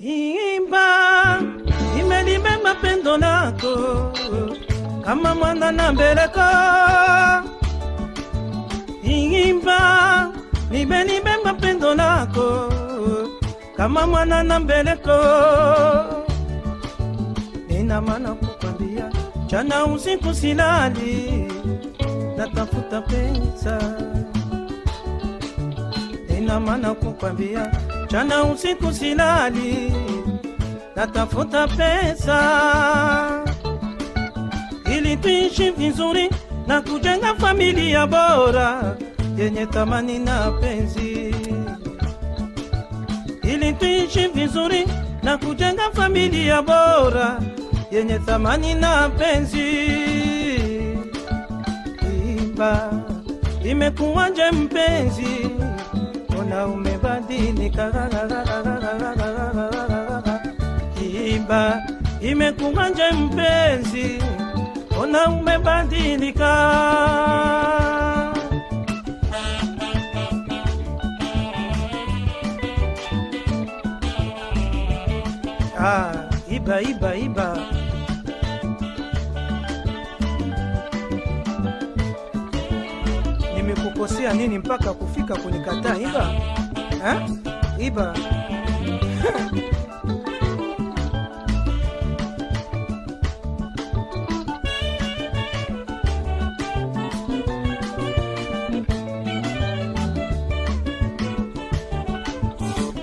Imba, imelime mapendo lako kama mwana na mbeleko. Imba, nimelibeba mapendo lako kama mwana na mbeleko. Nina maana kukwambia, chana usiku silali, natafuta pesa. Nina maana kukwambia, jana usiku silali, natafuta pesa. Ili tuishi vizuri na kujenga familia bora yenye thamani na penzi, ili tuishi vizuri na kujenga familia bora yenye thamani na penzi. Imba, imekuwaje mpenzi, ona umebadilika. Imba, imekuwaje mpenzi, ona umebadilika. Ah, iba iba iba. Nimekukosea nini mpaka kufika kunikataa iba? Ha? Iba.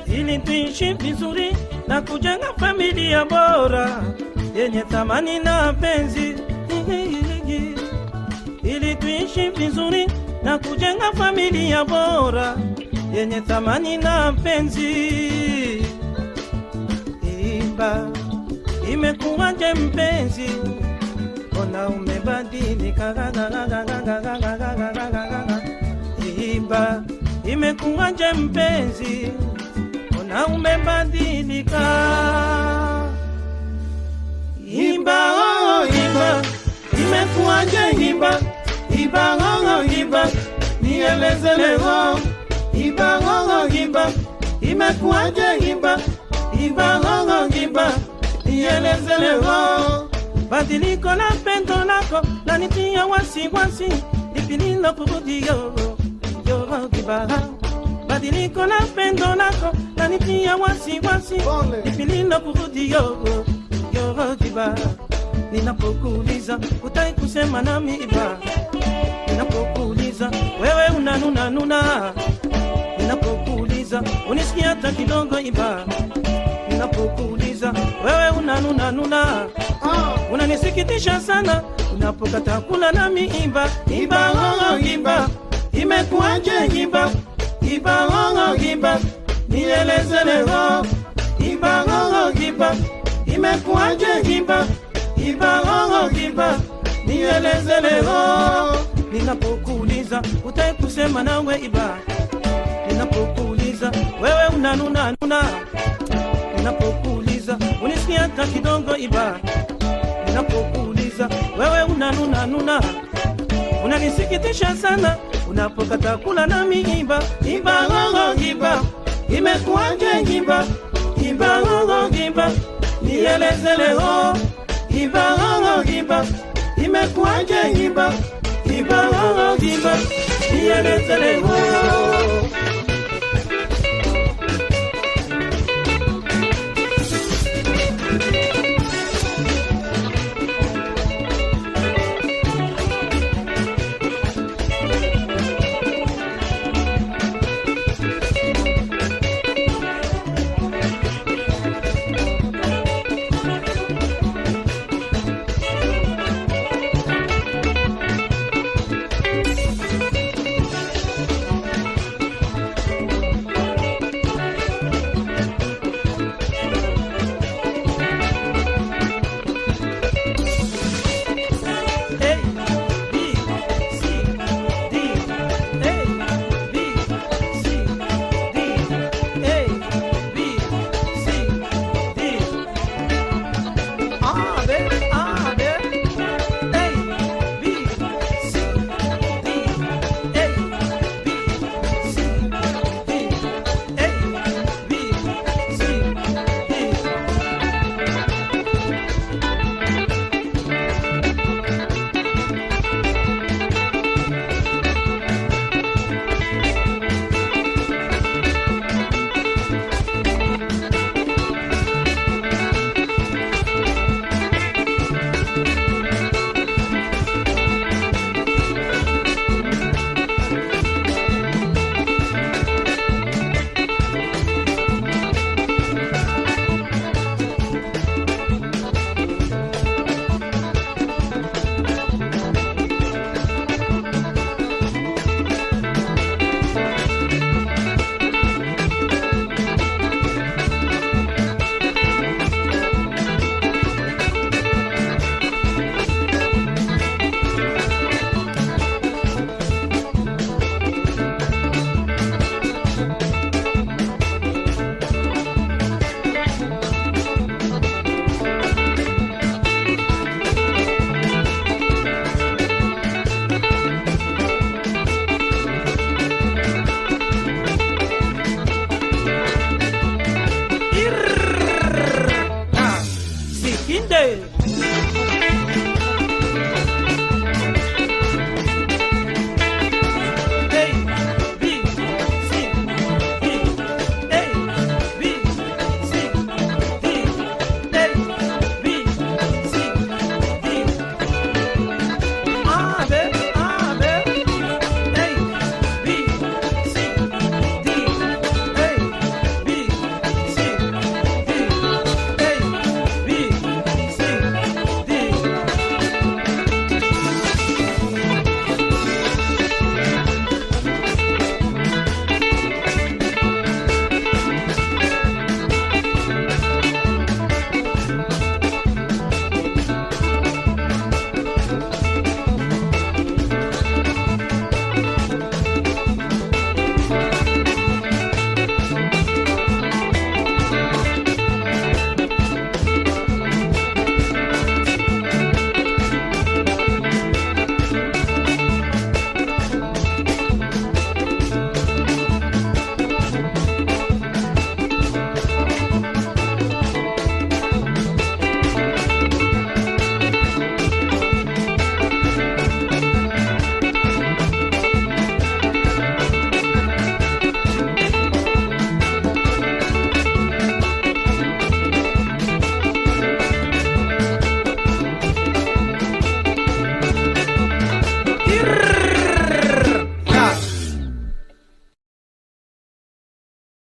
ili tuishi vizuri na kujenga familia bora yenye thamani na penzi, ili tuishi vizuri na kujenga familia bora yenye thamani na mpenzi. Imba, imekuwaje mpenzi, ona umebadilika. Imba, imekuwaje mpenzi, ona umebadilika. Imba, oh, imba, imekuwaje imba, imba, oh, imba, nieleze leo. Imba, oh, imba, imekuwaje imba, imba, oh, imba, nieleze leo. Badiliko la pendo lako lanitia wasiwasi, lipi lilokurudi yo yo kibara badiliko la pendo lako lanitia wasiwasi, Pole. lipi lilokurudi yo yo kibara ninapokuuliza utai kusema nami iba ninapokuuliza wewe unanuna nuna ninapokuuliza unisikia hata kidogo iba. Ninapokuuliza wewe unanuna nuna Ah, unanisikitisha sana unapokata kula nami iba iba, ng'ong'o iba. Imekuwaje iba? Iba, ng'ong'o iba. Nieleze leo nieleze leo ninapokuuliza utai kusema nawe iba. Ninapokuuliza wewe unanuna nuna. Ninapokuuliza unisikia hata kidogo iba. Ninapokuuliza wewe unanuna nuna. Unanisikitisha sana unapokata kula nami imba imba ng'ong'o imba imekuwaje imba imba ng'ong'o imba nieleze leo imba ng'ong'o imba imekuwaje imba imba ng'ong'o imba nieleze leo